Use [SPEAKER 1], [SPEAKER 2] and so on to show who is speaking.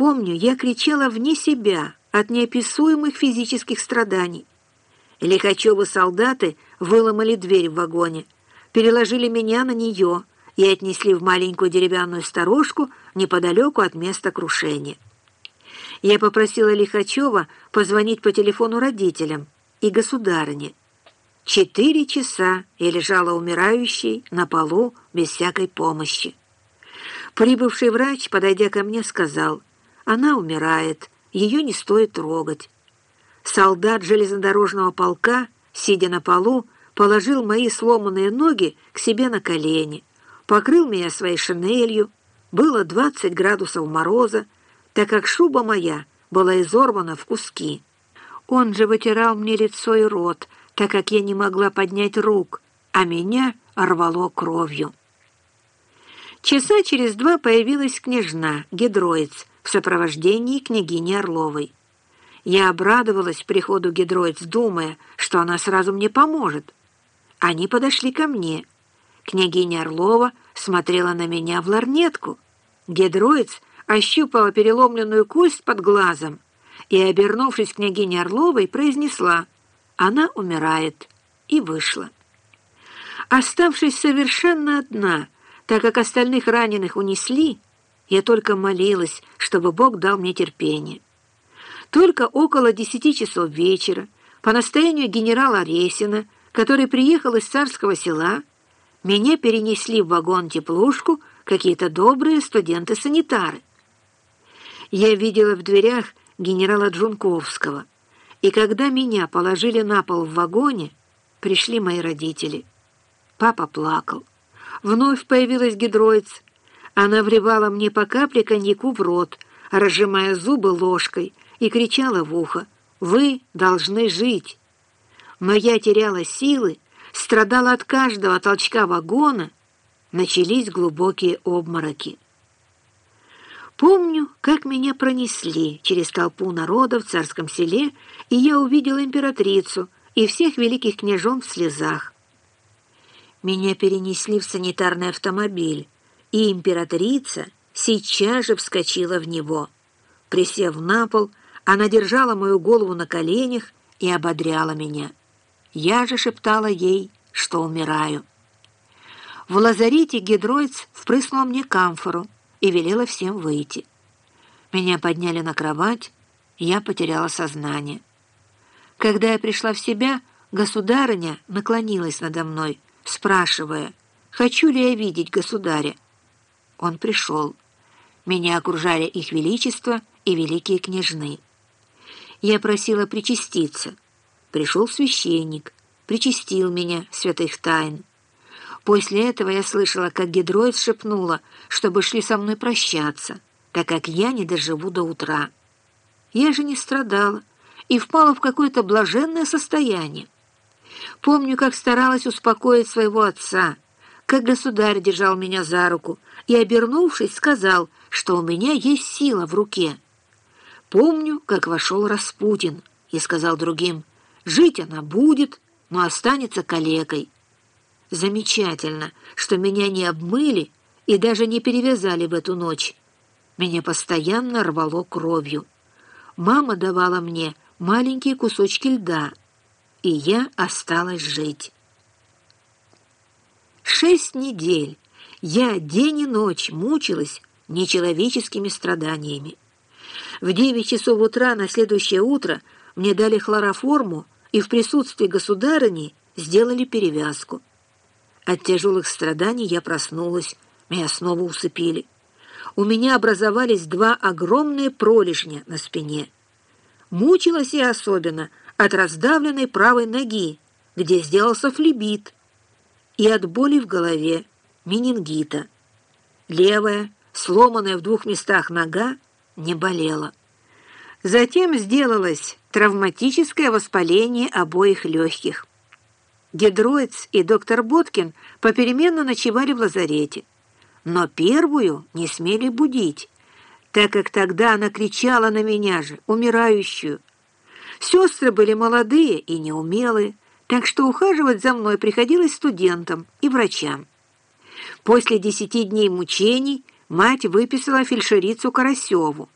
[SPEAKER 1] Помню, я кричала вне себя от неописуемых физических страданий. Лихачевы солдаты выломали дверь в вагоне, переложили меня на нее и отнесли в маленькую деревянную сторожку неподалеку от места крушения. Я попросила Лихачева позвонить по телефону родителям и государыне. Четыре часа я лежала умирающей на полу без всякой помощи. Прибывший врач, подойдя ко мне, сказал, «Она умирает, ее не стоит трогать». Солдат железнодорожного полка, сидя на полу, положил мои сломанные ноги к себе на колени, покрыл меня своей шинелью. Было 20 градусов мороза, так как шуба моя была изорвана в куски. Он же вытирал мне лицо и рот, так как я не могла поднять рук, а меня рвало кровью. Часа через два появилась княжна, гидроиц, в сопровождении княгини Орловой. Я обрадовалась приходу гидроиц, думая, что она сразу мне поможет. Они подошли ко мне. Княгиня Орлова смотрела на меня в ларнетку. Гидроиц ощупала переломленную кость под глазом и, обернувшись к княгине Орловой, произнесла «Она умирает» и вышла. Оставшись совершенно одна, так как остальных раненых унесли, я только молилась, чтобы Бог дал мне терпение. Только около десяти часов вечера, по настоянию генерала Ресина, который приехал из царского села, меня перенесли в вагон-теплушку какие-то добрые студенты-санитары. Я видела в дверях генерала Джунковского, и когда меня положили на пол в вагоне, пришли мои родители. Папа плакал. Вновь появилась гидроиц. Она вливала мне по капле коньяку в рот, разжимая зубы ложкой, и кричала в ухо «Вы должны жить!». Но я теряла силы, страдала от каждого толчка вагона, начались глубокие обмороки. Помню, как меня пронесли через толпу народа в царском селе, и я увидела императрицу и всех великих княжон в слезах. Меня перенесли в санитарный автомобиль, и императрица сейчас же вскочила в него. Присев на пол, она держала мою голову на коленях и ободряла меня. Я же шептала ей, что умираю. В лазарете гидроиц впрыснул мне камфору, и велела всем выйти. Меня подняли на кровать, я потеряла сознание. Когда я пришла в себя, государыня наклонилась надо мной, спрашивая, хочу ли я видеть государя. Он пришел. Меня окружали их величество и великие княжны. Я просила причаститься. Пришел священник, причастил меня святых тайн. После этого я слышала, как гидроид шепнула, чтобы шли со мной прощаться, так как я не доживу до утра. Я же не страдала и впала в какое-то блаженное состояние. Помню, как старалась успокоить своего отца, как государь держал меня за руку и, обернувшись, сказал, что у меня есть сила в руке. Помню, как вошел Распутин и сказал другим, «Жить она будет, но останется калекой». Замечательно, что меня не обмыли и даже не перевязали в эту ночь. Меня постоянно рвало кровью. Мама давала мне маленькие кусочки льда, и я осталась жить. Шесть недель я день и ночь мучилась нечеловеческими страданиями. В девять часов утра на следующее утро мне дали хлороформу и в присутствии государыни сделали перевязку. От тяжелых страданий я проснулась, меня снова усыпили. У меня образовались два огромные пролежня на спине. Мучилась я особенно от раздавленной правой ноги, где сделался флебит, и от боли в голове, менингита. Левая, сломанная в двух местах нога, не болела. Затем сделалось травматическое воспаление обоих легких. Гидроиц и доктор Боткин попеременно ночевали в лазарете, но первую не смели будить, так как тогда она кричала на меня же, умирающую. Сестры были молодые и неумелые, так что ухаживать за мной приходилось студентам и врачам. После десяти дней мучений мать выписала фельдшерицу Карасеву,